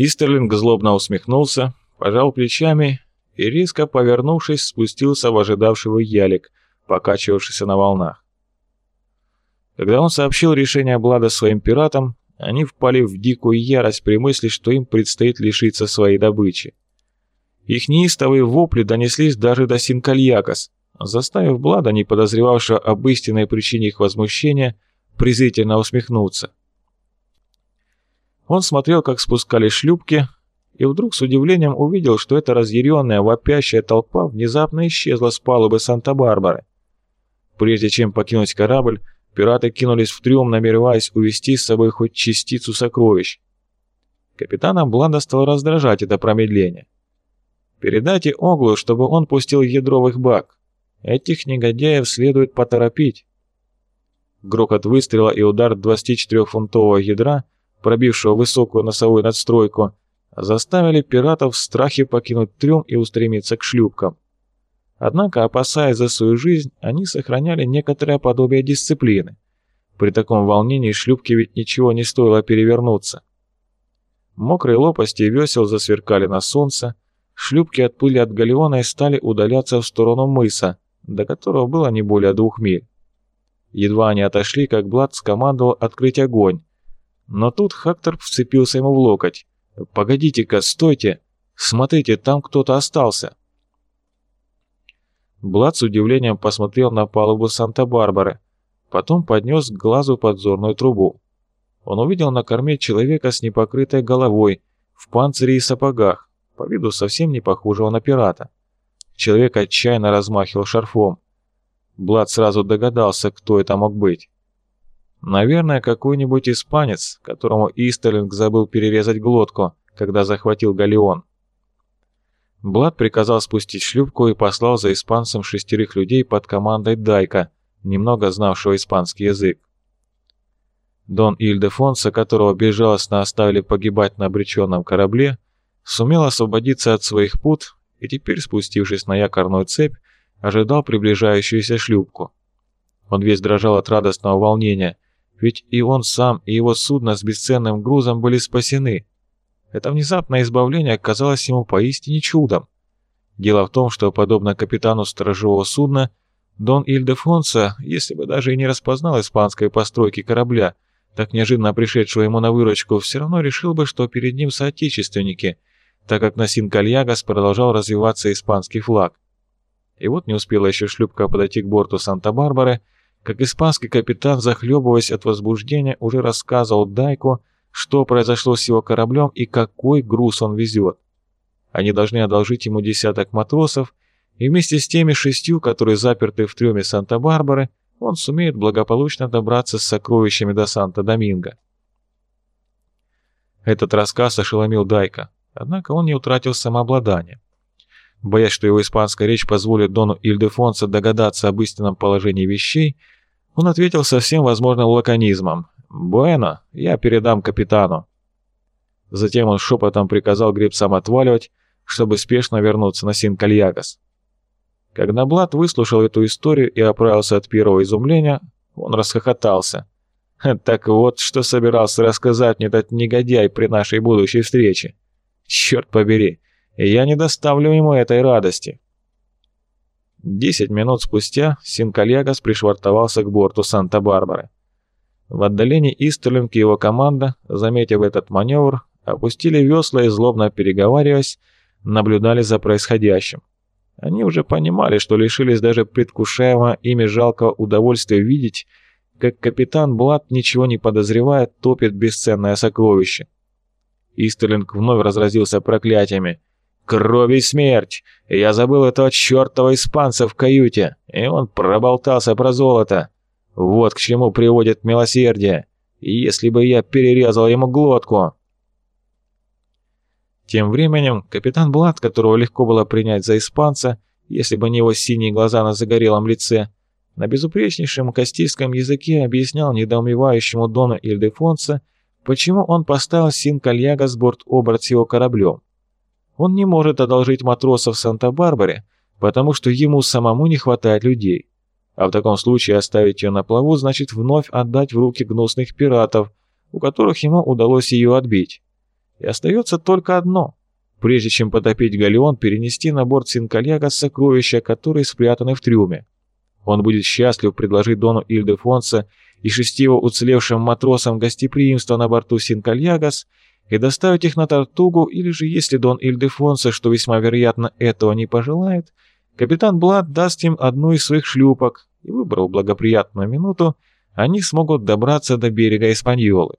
Истерлинг злобно усмехнулся, пожал плечами и, резко повернувшись, спустился в ожидавший ялик, покачивавшийся на волнах. Когда он сообщил решение Блада своим пиратам, они впали в дикую ярость при мысли, что им предстоит лишиться своей добычи. Их неистовые вопли донеслись даже до Синкальякос, заставив Блада, не подозревавшего об истинной причине их возмущения, презрительно усмехнуться. Он смотрел, как спускали шлюпки, и вдруг с удивлением увидел, что эта разъяренная, вопящая толпа внезапно исчезла с палубы Санта-Барбары. Прежде чем покинуть корабль, пираты кинулись в трюм, намереваясь увести с собой хоть частицу сокровищ. Капитана Блада стал раздражать это промедление. «Передайте Оглу, чтобы он пустил ядровых бак. Этих негодяев следует поторопить». Грохот выстрела и удар 24-фунтового ядра, пробившего высокую носовую надстройку, заставили пиратов в страхе покинуть трюм и устремиться к шлюпкам. Однако, опасаясь за свою жизнь, они сохраняли некоторое подобие дисциплины. При таком волнении шлюпке ведь ничего не стоило перевернуться. Мокрые лопасти весел засверкали на солнце, шлюпки отплыли от галеона и стали удаляться в сторону мыса, до которого было не более двух миль. Едва они отошли, как Блад скомандовал открыть огонь. Но тут Хактор вцепился ему в локоть. «Погодите-ка, стойте! Смотрите, там кто-то остался!» Блад с удивлением посмотрел на палубу Санта-Барбары, потом поднес к глазу подзорную трубу. Он увидел на корме человека с непокрытой головой, в панцире и сапогах, по виду совсем не похожего на пирата. Человек отчаянно размахивал шарфом. Блад сразу догадался, кто это мог быть. Наверное, какой-нибудь испанец, которому Истерлинг забыл перерезать глотку, когда захватил галеон. Блад приказал спустить шлюпку и послал за испанцем шестерых людей под командой Дайка, немного знавшего испанский язык. Дон Ильдефонса, которого безжалостно оставили погибать на обреченном корабле, сумел освободиться от своих пут и теперь, спустившись на якорную цепь, ожидал приближающуюся шлюпку. Он весь дрожал от радостного волнения, ведь и он сам, и его судно с бесценным грузом были спасены – это внезапное избавление казалось ему поистине чудом. Дело в том, что, подобно капитану сторожевого судна, Дон Ильдефонсо, если бы даже и не распознал испанской постройки корабля, так неожиданно пришедшего ему на выручку, все равно решил бы, что перед ним соотечественники, так как на Синкальягас продолжал развиваться испанский флаг. И вот не успела еще шлюпка подойти к борту Санта-Барбары, как испанский капитан, захлебываясь от возбуждения, уже рассказывал Дайку, что произошло с его кораблем и какой груз он везет. Они должны одолжить ему десяток матросов, и вместе с теми шестью, которые заперты в трюме Санта-Барбары, он сумеет благополучно добраться с сокровищами до Санта-Доминго. Этот рассказ ошеломил Дайка, однако он не утратил самообладание. Боясь, что его испанская речь позволит Дону Ильдефонсо догадаться об истинном положении вещей, он ответил со всем возможным лаконизмом, «Буэно, я передам капитану». Затем он шепотом приказал гребцам отваливать, чтобы спешно вернуться на Синкальягас. Когда Блад выслушал эту историю и оправился от первого изумления, он расхохотался. «Так вот, что собирался рассказать мне этот негодяй при нашей будущей встрече. Черт побери, я не доставлю ему этой радости». Десять минут спустя Синкальягас пришвартовался к борту Санта-Барбары. В отдалении Истерлинг и его команда, заметив этот маневр, опустили весла и, злобно переговариваясь, наблюдали за происходящим. Они уже понимали, что лишились даже предвкушаемого ими жалкого удовольствия видеть, как капитан Блад, ничего не подозревая, топит бесценное сокровище. Истерлинг вновь разразился проклятиями. «Кровь и смерть! Я забыл этого чертова испанца в каюте, и он проболтался про золото. Вот к чему приводит милосердие. Если бы я перерезал ему глотку. Тем временем капитан Блад, которого легко было принять за испанца, если бы не его синие глаза на загорелом лице, на безупречнейшем кастильском языке объяснял недоумевающему Дону Ильдефонса, почему он поставил Син-Кальяго с борт-оборот с его кораблем. Он не может одолжить матросов в Санта-Барбаре, потому что ему самому не хватает людей. А в таком случае оставить ее на плаву значит вновь отдать в руки гнусных пиратов, у которых ему удалось ее отбить. И остается только одно. Прежде чем потопить галеон, перенести на борт Синкальяга сокровища, которые спрятаны в трюме. Он будет счастлив предложить Дону Ильдефонса и шести его уцелевшим матросам гостеприимство на борту Синкальягас и доставить их на Тартугу, или же, если Дон Ильдефонса, что весьма вероятно, этого не пожелает, капитан Блад даст им одну из своих шлюпок, и, выбрал благоприятную минуту, они смогут добраться до берега Испаньолы.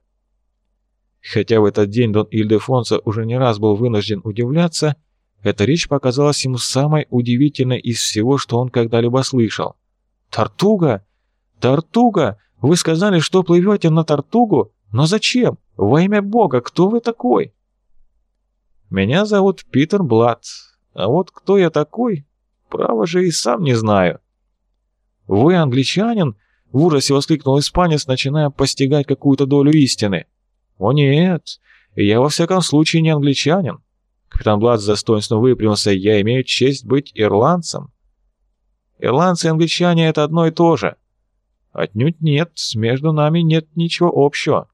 Хотя в этот день Дон Ильдефонсо уже не раз был вынужден удивляться, эта речь показалась ему самой удивительной из всего, что он когда-либо слышал. «Тартуга? Тартуга? Вы сказали, что плывете на Тартугу? Но зачем? Во имя Бога, кто вы такой?» «Меня зовут Питер Блад, а вот кто я такой, право же и сам не знаю». «Вы англичанин?» — в ужасе воскликнул испанец, начиная постигать какую-то долю истины. «О нет, я во всяком случае не англичанин. Капитан Блад с достоинством выпрямился. Я имею честь быть ирландцем». «Ирландцы и англичане — это одно и то же». «Отнюдь нет, между нами нет ничего общего».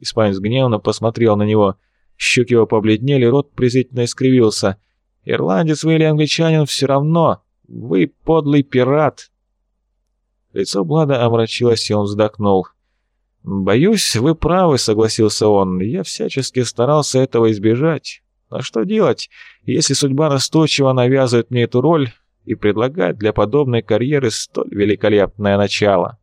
Испанец гневно посмотрел на него. Щеки его побледнели, рот презрительно искривился. «Ирландец вы или англичанин, все равно. Вы подлый пират». Лицо Блада омрачилось, и он вздохнул. «Боюсь, вы правы», — согласился он. «Я всячески старался этого избежать. А что делать, если судьба настойчиво навязывает мне эту роль и предлагает для подобной карьеры столь великолепное начало?»